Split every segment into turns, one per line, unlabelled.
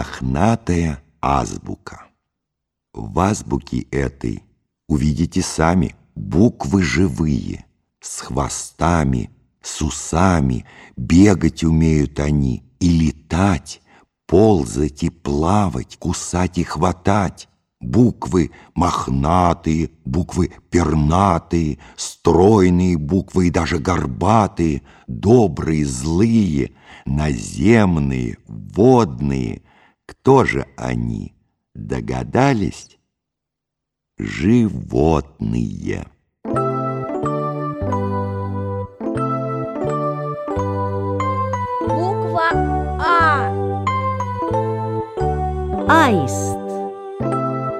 Мохнатая азбука. В азбуке этой увидите сами буквы живые, с хвостами, с усами, бегать умеют они и летать, ползать и плавать, кусать и хватать. Буквы мохнатые, буквы пернатые, стройные буквы и даже горбатые, добрые, злые, наземные, водные. Кто же они? Догадались? Животные.
Буква А.
Аист.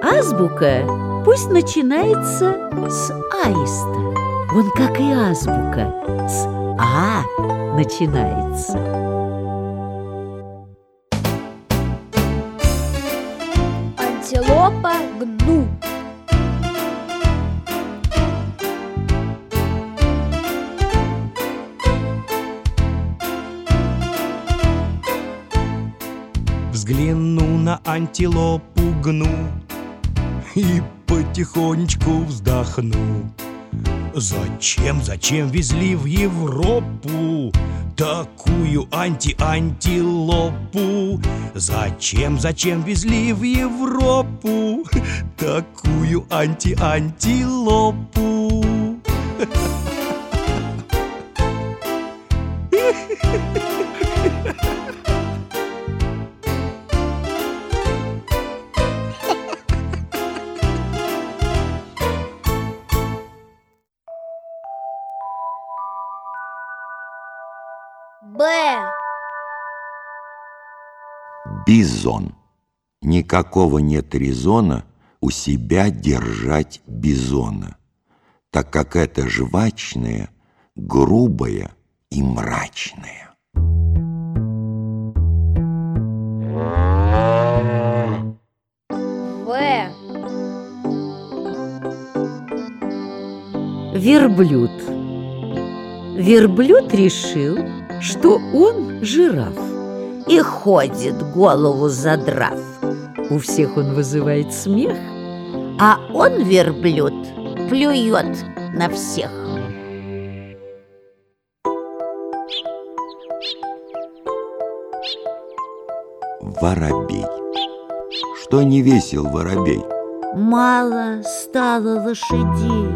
Азбука пусть начинается с аиста. Вон как и азбука с А начинается.
Антилопу гну И потихонечку вздохну Зачем, зачем везли в Европу Такую анти-антилопу Зачем, зачем везли в Европу Такую анти-антилопу
Б.
Бизон. Никакого нет резона у себя держать бизона, так как это жвачное, грубое и мрачное.
В.
Верблюд. Верблюд решил, что он жираф и ходит голову задрав. У всех он вызывает смех, а он, верблюд, плюет на всех.
Воробей. Что не весел воробей?
Мало стало лошадей.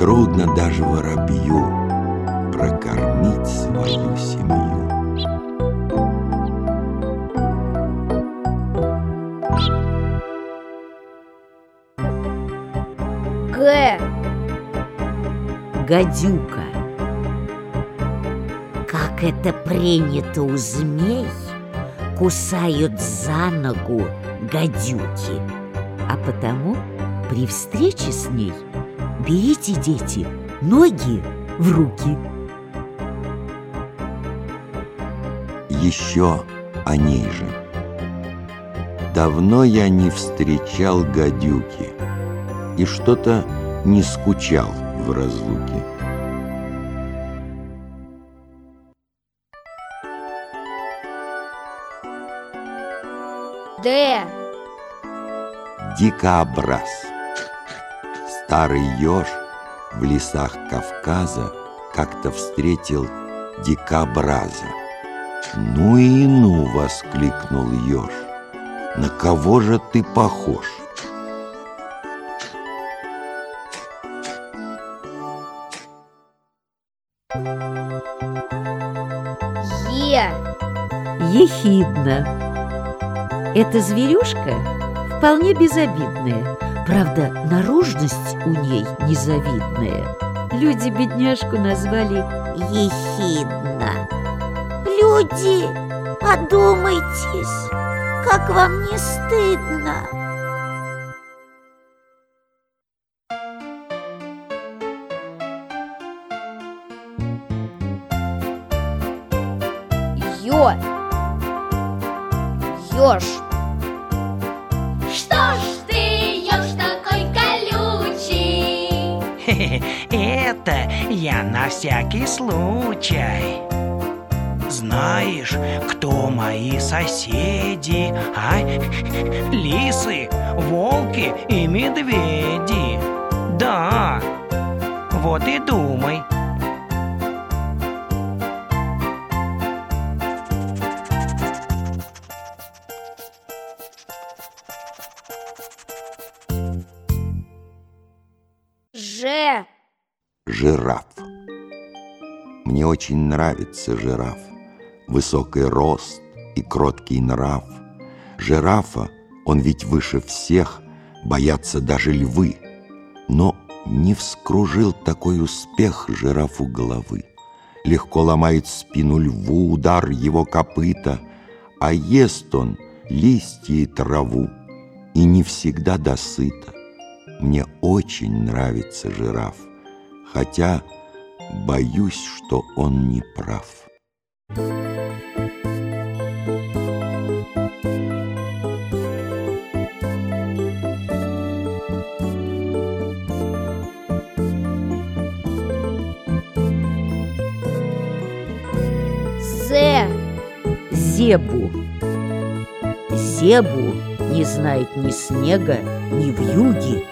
Трудно даже воробью прокормить свою семью.
Гадюка. Как это принято у змей, кусают за ногу гадюки. А потому при встрече с ней берите, дети, ноги в руки.
Еще о ней же. Давно я не встречал гадюки и что-то не скучал в разлуке.
Д.
Дикобраз. Старый еж в лесах Кавказа как-то встретил дикобраза. «Ну и ну!» — воскликнул еж. «На кого же ты похож?»
Ехидна. Эта зверюшка вполне безобидная. Правда, наружность у ней незавидная. Люди бедняжку назвали Ехидна.
Люди, одумайтесь, как вам не стыдно?
На всякий случай.
Знаешь, кто мои соседи, а? Лисы, волки и медведи Да, вот и думай
Ж.
Жираф. Мне очень нравится жираф. Высокий рост и кроткий нрав. Жирафа, он ведь выше всех, боятся даже львы. Но не вскружил такой успех жирафу головы. Легко ломает спину льву удар его копыта, а ест он листья и траву, и не всегда досыта. Мне очень нравится жираф, хотя боюсь, что он не прав.
З.
Зебу. Зебу не знает ни снега, ни вьюги.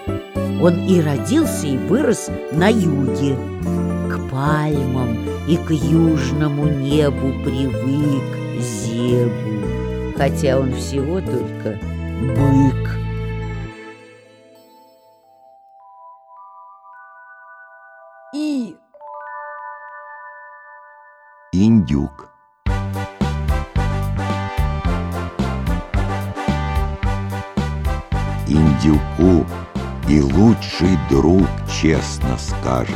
Он и родился, и вырос на юге. Пальмам и к южному небу привык Зебу, хотя он всего только бык.
И.
Индюк. Индюку и лучший друг честно скажет,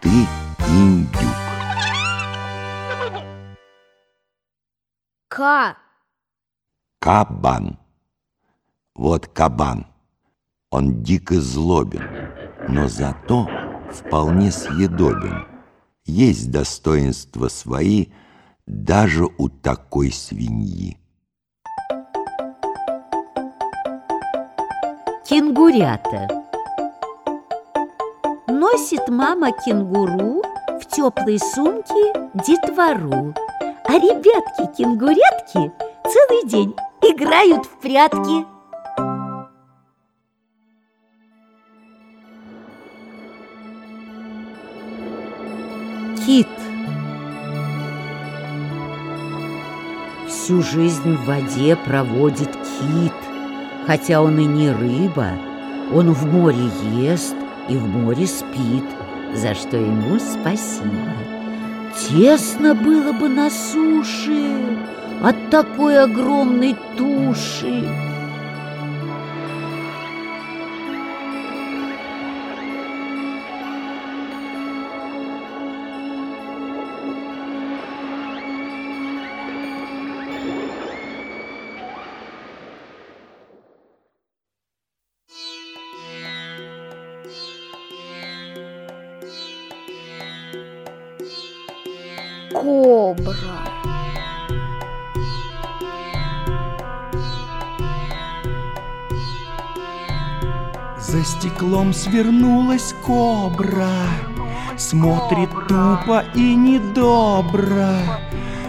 ты индюк.
К.
Кабан. Вот кабан. Он дико злобен, но зато вполне съедобен. Есть достоинства свои даже у такой свиньи.
Кенгурята. Носит мама кенгуру в теплой сумке детвору. А ребятки-кенгурятки целый день играют в прятки. Кит. Всю жизнь в воде проводит кит. Хотя он и не рыба, он в море ест и в море спит, за что ему спасибо. Тесно было бы на суше от такой огромной туши.
Кобра.
За стеклом свернулась кобра Смотрит тупо и недобро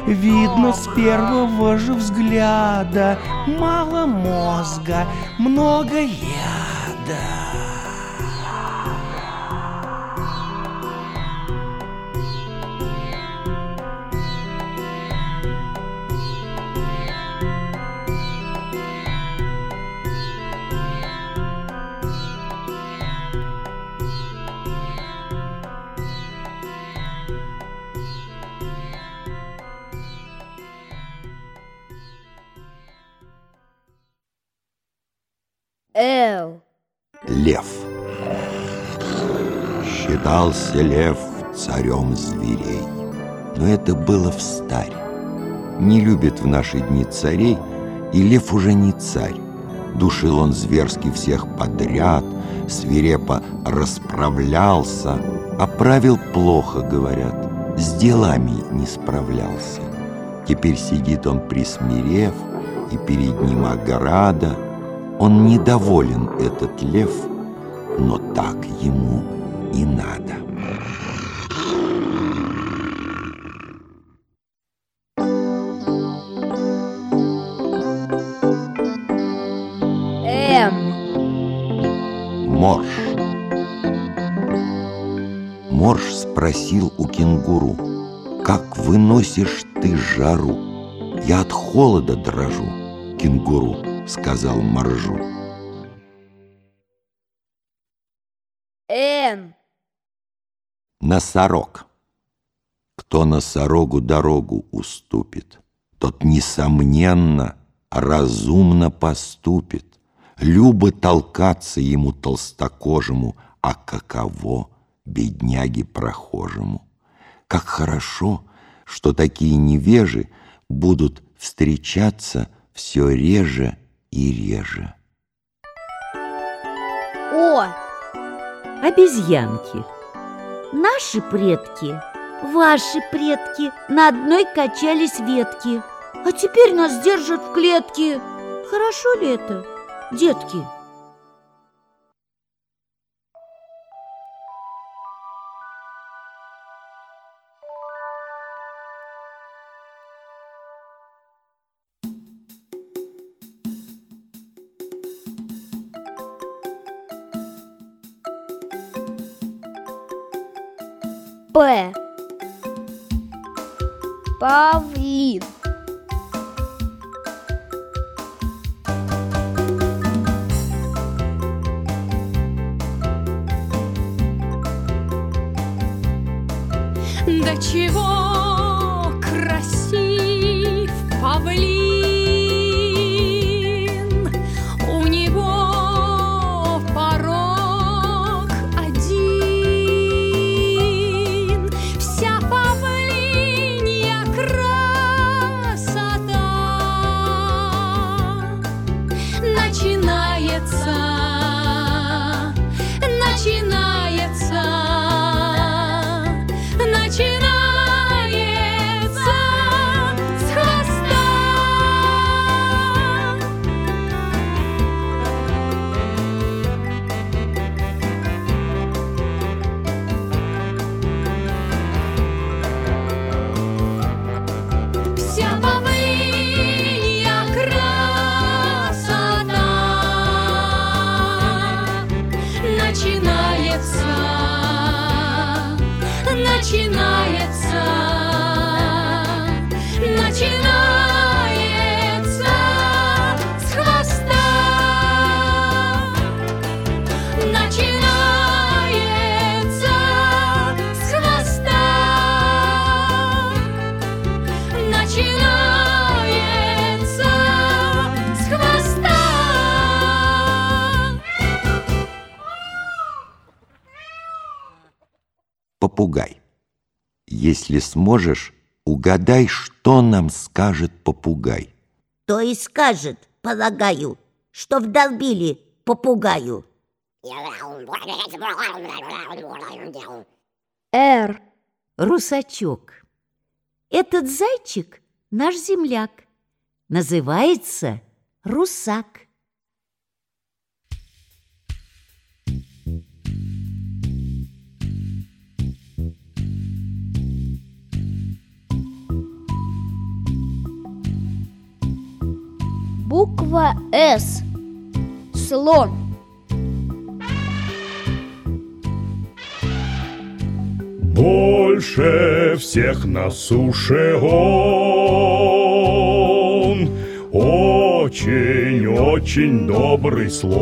Видно с первого же взгляда Мало мозга, много яда
Л.
Лев. Считался лев царем зверей. Но это было в старь. Не любит в наши дни царей, и лев уже не царь. Душил он зверски всех подряд, свирепо расправлялся, а правил плохо, говорят, с делами не справлялся. Теперь сидит он присмирев, и перед ним ограда. Он недоволен, этот лев, но так ему и надо. М. Морж. Морж спросил у кенгуру, «Как выносишь ты жару? Я от холода дрожу, кенгуру» сказал моржу.
Н.
Носорог. Кто носорогу дорогу уступит, Тот, несомненно, разумно поступит. Любо толкаться ему толстокожему, А каково бедняге прохожему. Как хорошо, что такие невежи Будут встречаться все реже и реже.
О.
Обезьянки.
Наши предки, ваши предки на одной качались ветки, а теперь нас держат в клетке. Хорошо ли это, детки?
povos.
Попугай. Если сможешь, угадай, что нам скажет попугай.
То и скажет, полагаю, что вдолбили попугаю.
Р.
Русачок. Этот зайчик наш земляк. Называется русак.
Буква С. Слон.
Больше всех на суше он Очень-очень добрый слон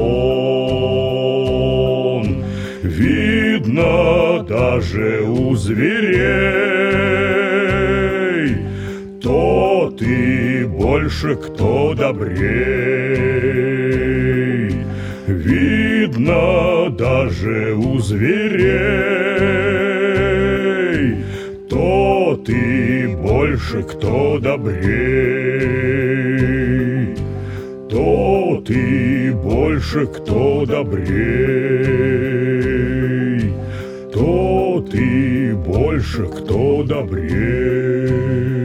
Видно даже у зверей Тот и больше кто добрей. Видно даже у зверей. Тот и больше кто добрей. Тот и больше кто добрей. Тот и больше кто добрей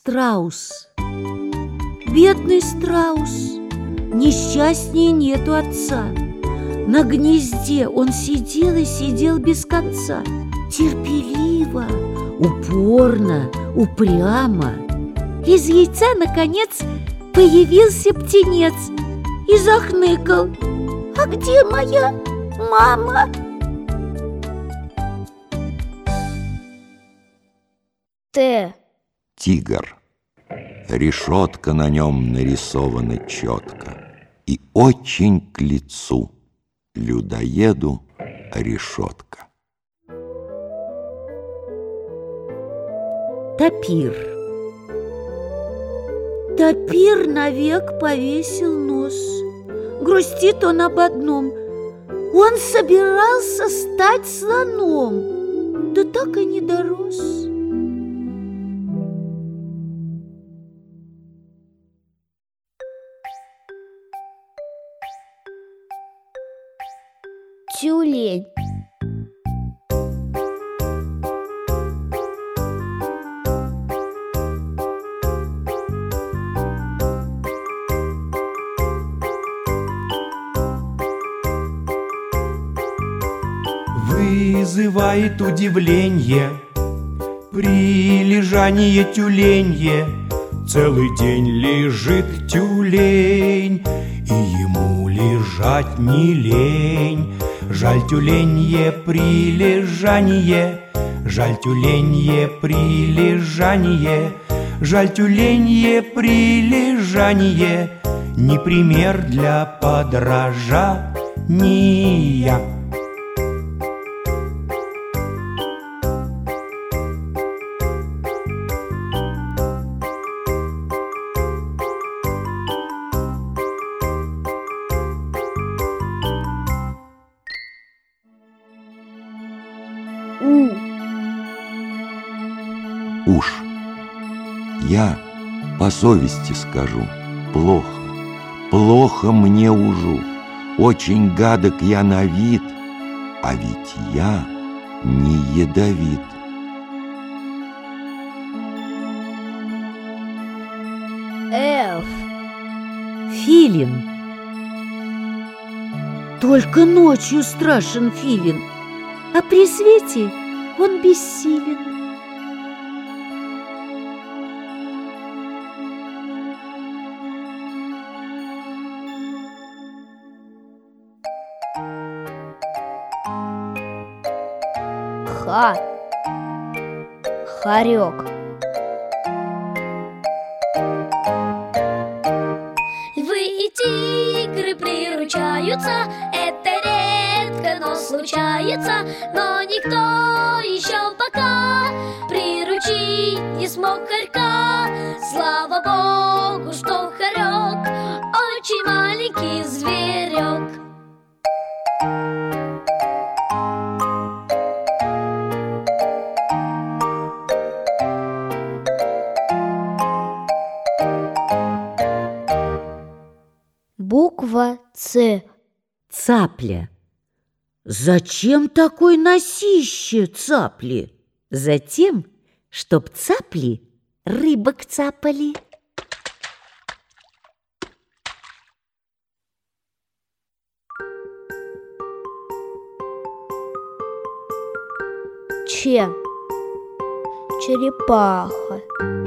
Страус. Бедный страус, несчастнее нету отца.
На гнезде он сидел и сидел без конца Терпеливо, упорно, упрямо Из яйца, наконец, появился птенец И захныкал А где моя мама?
Т.
Тигр. Решетка на нем нарисована четко И очень к лицу людоеду решетка.
Тапир.
Тапир навек повесил нос Грустит он об одном Он собирался стать слоном Да так и не дорос
Вызывает удивление. Прилежание тюленье. Целый день лежит тюлень И ему лежать не лень. Жаль тюленье прилежание Жаль тюленье прилежание Жаль тюленье прилежание. Не пример для подражания
Я по совести скажу, плохо, плохо мне ужу. Очень гадок я на вид, а ведь я не ядовит.
Ф.
Филин.
Только ночью страшен филин А при свете он бессилен
Х. Хорек.
Вы и тигры приручаются, это редко, но случается, но никто еще пока приручить не смог хорька. Слава богу, что хорек очень маленький зверек.
Буква Ц.
Цапля.
Зачем такой носище цапли?
Затем, чтоб цапли рыбок цапали.
Ч. Черепаха.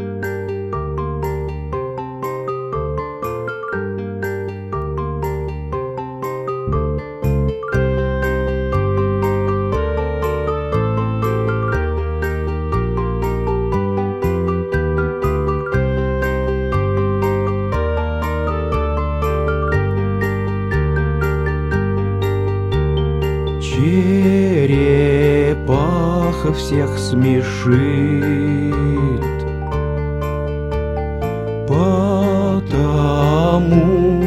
Всех смешит. Потому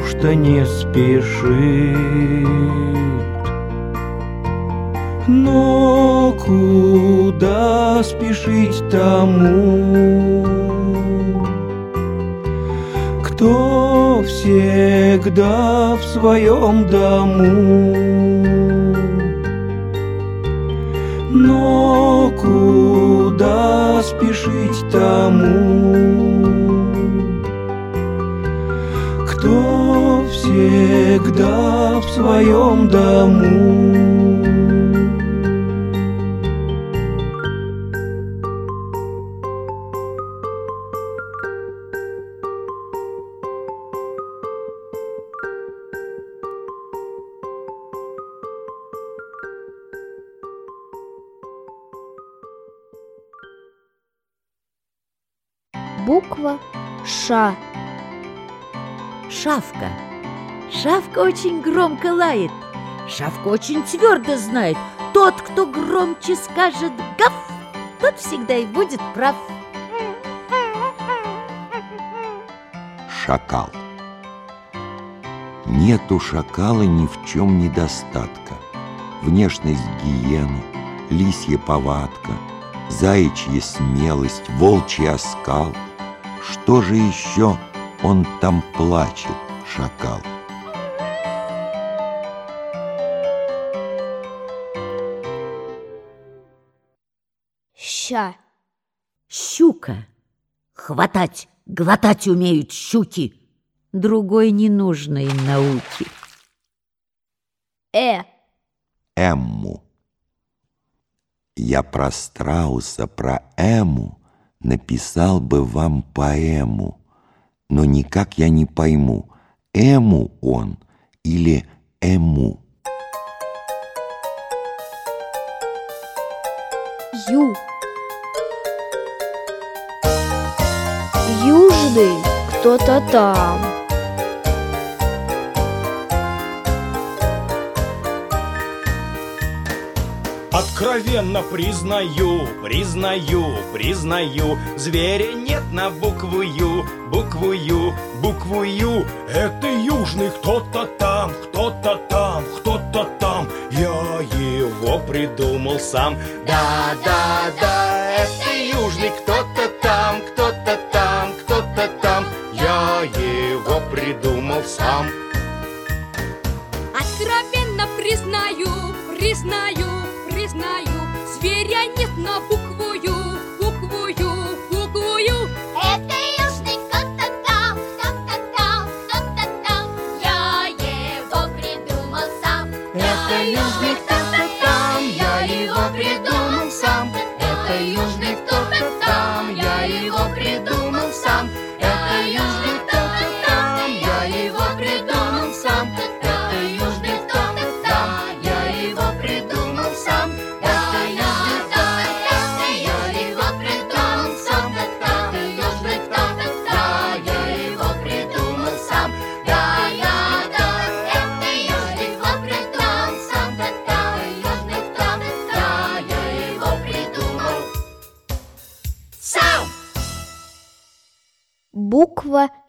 что не спешит. Но куда спешить тому Кто всегда в своем дому тому, кто все
всегда в своем дому.
Ш.
Шавка. Шавка очень громко лает. Шавка очень твердо знает. Тот, кто громче скажет «гав», тот всегда и будет прав.
Шакал. Нет у шакала ни в чем недостатка. Внешность гиены, лисья повадка, заячья смелость, волчий оскал. Что же еще он там плачет, шакал?
Ща.
Щука. Хватать, глотать умеют щуки. Другой ненужной науки.
Э.
Эмму. Я про страуса, про Эму написал бы вам поэму, но никак я не пойму, Эму он или Эму.
Ю. Южный кто-то там.
Откровенно признаю, признаю, признаю Зверя нет на букву Ю, букву Ю, букву Ю Это южный кто-то там, кто-то там, кто-то там. Я его придумал сам. Да, да, да, это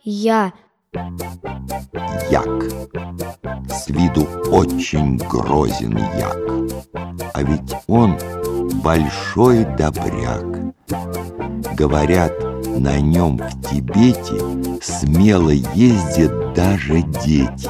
Я...
Як. С виду очень грозен як. А ведь он большой добряк. Говорят, на нем в Тибете смело ездят даже дети.